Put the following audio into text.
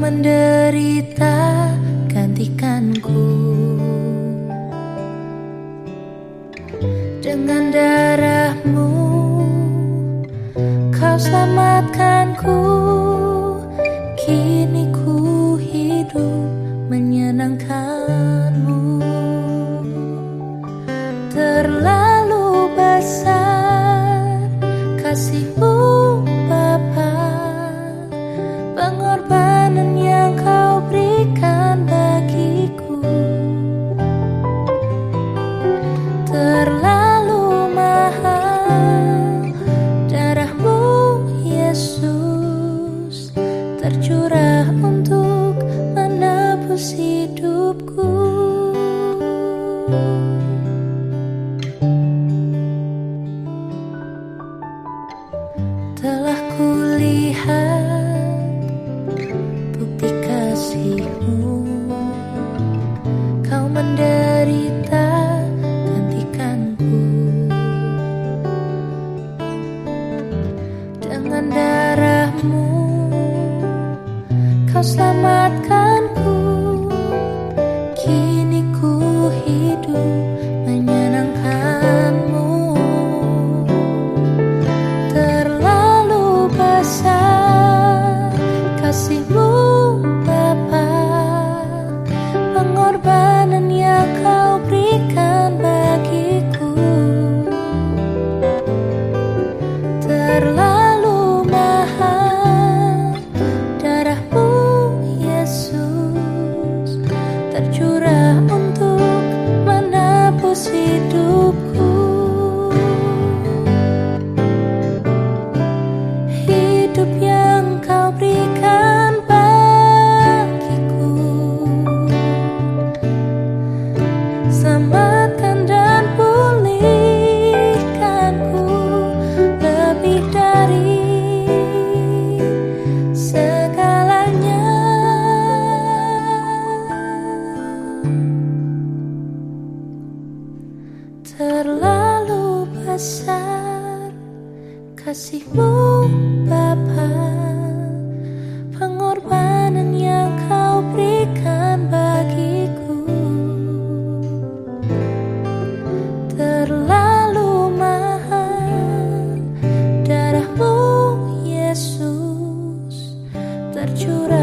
menderita gantikanku Dengan darahmu kau selamatkan ku. Kini ku hidup menyenangkanmu Terlalu besar kasihmu Untuk menebus hidupku. Telah kulihat bukti kasihmu. Kau menderita gantikanku Dengan darahmu Kau selamatkanku. Kini ku hidup menyenangkanmu. Terlalu besar kasihmu Bapa. Pengorbanan Tercurah Terlalu besar kasihmu Bapa. Pengorbanan yang kau berikan bagiku. Terlalu mahal darahmu Yesus. Tercurah